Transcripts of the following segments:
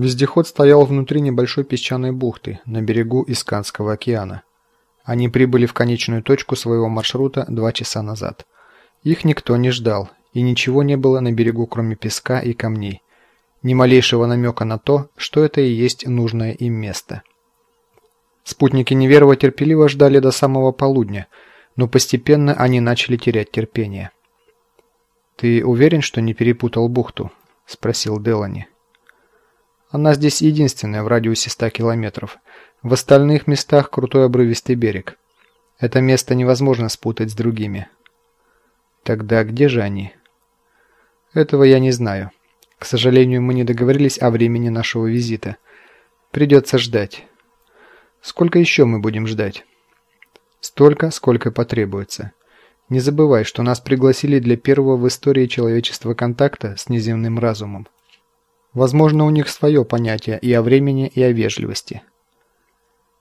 Вездеход стоял внутри небольшой песчаной бухты на берегу Исканского океана. Они прибыли в конечную точку своего маршрута два часа назад. Их никто не ждал, и ничего не было на берегу, кроме песка и камней. Ни малейшего намека на то, что это и есть нужное им место. Спутники Неверова терпеливо ждали до самого полудня, но постепенно они начали терять терпение. «Ты уверен, что не перепутал бухту?» – спросил Делани. «Она здесь единственная в радиусе 100 километров. В остальных местах крутой обрывистый берег. Это место невозможно спутать с другими». «Тогда где же они?» «Этого я не знаю. К сожалению, мы не договорились о времени нашего визита. Придется ждать. Сколько еще мы будем ждать? Столько, сколько потребуется. Не забывай, что нас пригласили для первого в истории человечества контакта с неземным разумом. Возможно, у них свое понятие и о времени, и о вежливости.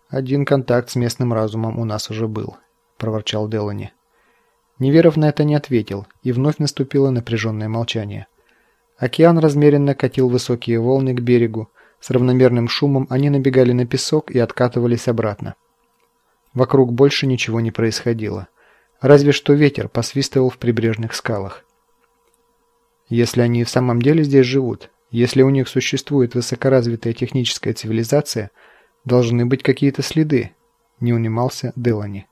Один контакт с местным разумом у нас уже был, проворчал Делани. Неверов на это не ответил, и вновь наступило напряженное молчание. Океан размеренно катил высокие волны к берегу. С равномерным шумом они набегали на песок и откатывались обратно. Вокруг больше ничего не происходило. Разве что ветер посвистывал в прибрежных скалах. Если они в самом деле здесь живут, если у них существует высокоразвитая техническая цивилизация, должны быть какие-то следы, не унимался Делани.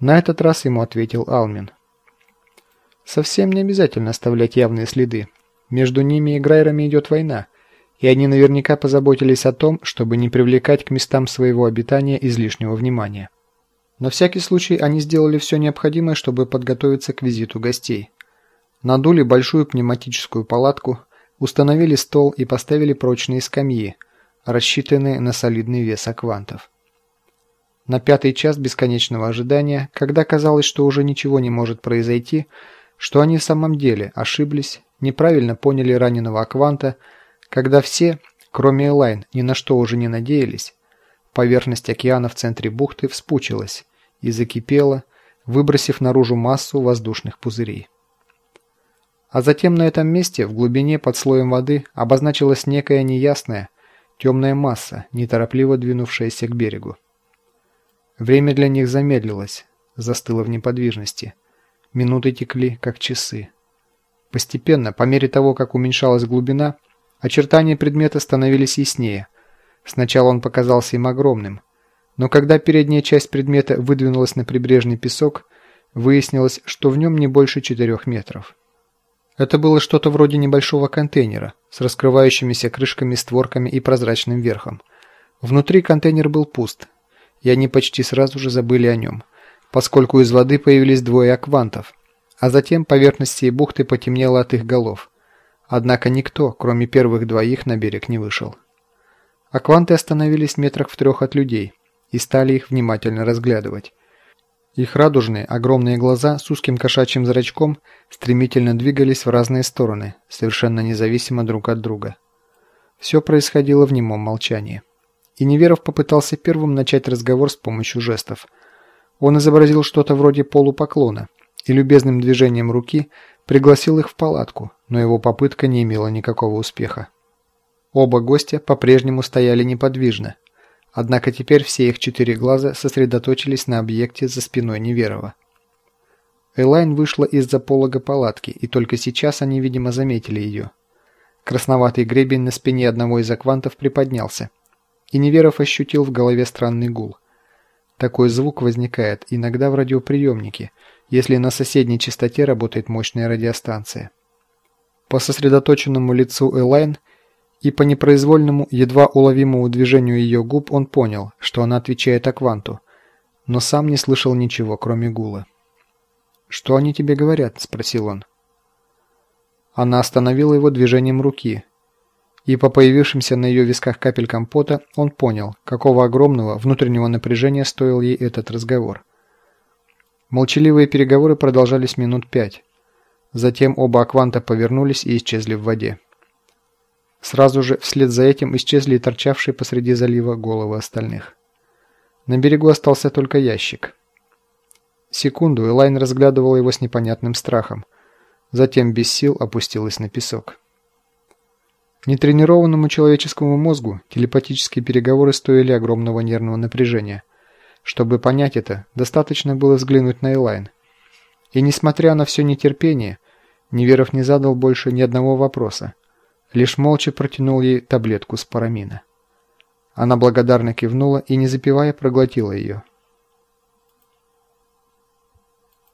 На этот раз ему ответил Алмин. Совсем не обязательно оставлять явные следы. Между ними и Грайрами идет война, и они наверняка позаботились о том, чтобы не привлекать к местам своего обитания излишнего внимания. На всякий случай они сделали все необходимое, чтобы подготовиться к визиту гостей. Надули большую пневматическую палатку, установили стол и поставили прочные скамьи, рассчитанные на солидный вес аквантов. На пятый час бесконечного ожидания, когда казалось, что уже ничего не может произойти, что они в самом деле ошиблись, неправильно поняли раненого Акванта, когда все, кроме Элайн, ни на что уже не надеялись, поверхность океана в центре бухты вспучилась и закипела, выбросив наружу массу воздушных пузырей. А затем на этом месте, в глубине под слоем воды, обозначилась некая неясная, темная масса, неторопливо двинувшаяся к берегу. Время для них замедлилось, застыло в неподвижности. Минуты текли, как часы. Постепенно, по мере того, как уменьшалась глубина, очертания предмета становились яснее. Сначала он показался им огромным, но когда передняя часть предмета выдвинулась на прибрежный песок, выяснилось, что в нем не больше четырех метров. Это было что-то вроде небольшого контейнера с раскрывающимися крышками, створками и прозрачным верхом. Внутри контейнер был пуст, и они почти сразу же забыли о нем, поскольку из воды появились двое аквантов – а затем поверхность всей бухты потемнела от их голов. Однако никто, кроме первых двоих, на берег не вышел. Акванты остановились метрах в трех от людей и стали их внимательно разглядывать. Их радужные, огромные глаза с узким кошачьим зрачком стремительно двигались в разные стороны, совершенно независимо друг от друга. Все происходило в немом молчании. И Неверов попытался первым начать разговор с помощью жестов. Он изобразил что-то вроде полупоклона – и любезным движением руки пригласил их в палатку, но его попытка не имела никакого успеха. Оба гостя по-прежнему стояли неподвижно, однако теперь все их четыре глаза сосредоточились на объекте за спиной Неверова. Элайн вышла из-за полога палатки, и только сейчас они, видимо, заметили ее. Красноватый гребень на спине одного из аквантов приподнялся, и Неверов ощутил в голове странный гул. Такой звук возникает иногда в радиоприемнике, если на соседней частоте работает мощная радиостанция. По сосредоточенному лицу Элайн и по непроизвольному, едва уловимому движению ее губ он понял, что она отвечает Акванту, но сам не слышал ничего, кроме гула. «Что они тебе говорят?» – спросил он. Она остановила его движением руки, и по появившимся на ее висках капелькам пота он понял, какого огромного внутреннего напряжения стоил ей этот разговор. Молчаливые переговоры продолжались минут пять. Затем оба акванта повернулись и исчезли в воде. Сразу же вслед за этим исчезли и торчавшие посреди залива головы остальных. На берегу остался только ящик. Секунду Элайн разглядывала его с непонятным страхом. Затем без сил опустилась на песок. Нетренированному человеческому мозгу телепатические переговоры стоили огромного нервного напряжения. Чтобы понять это, достаточно было взглянуть на Элайн. И несмотря на все нетерпение, Неверов не задал больше ни одного вопроса, лишь молча протянул ей таблетку с парамина. Она благодарно кивнула и, не запивая, проглотила ее.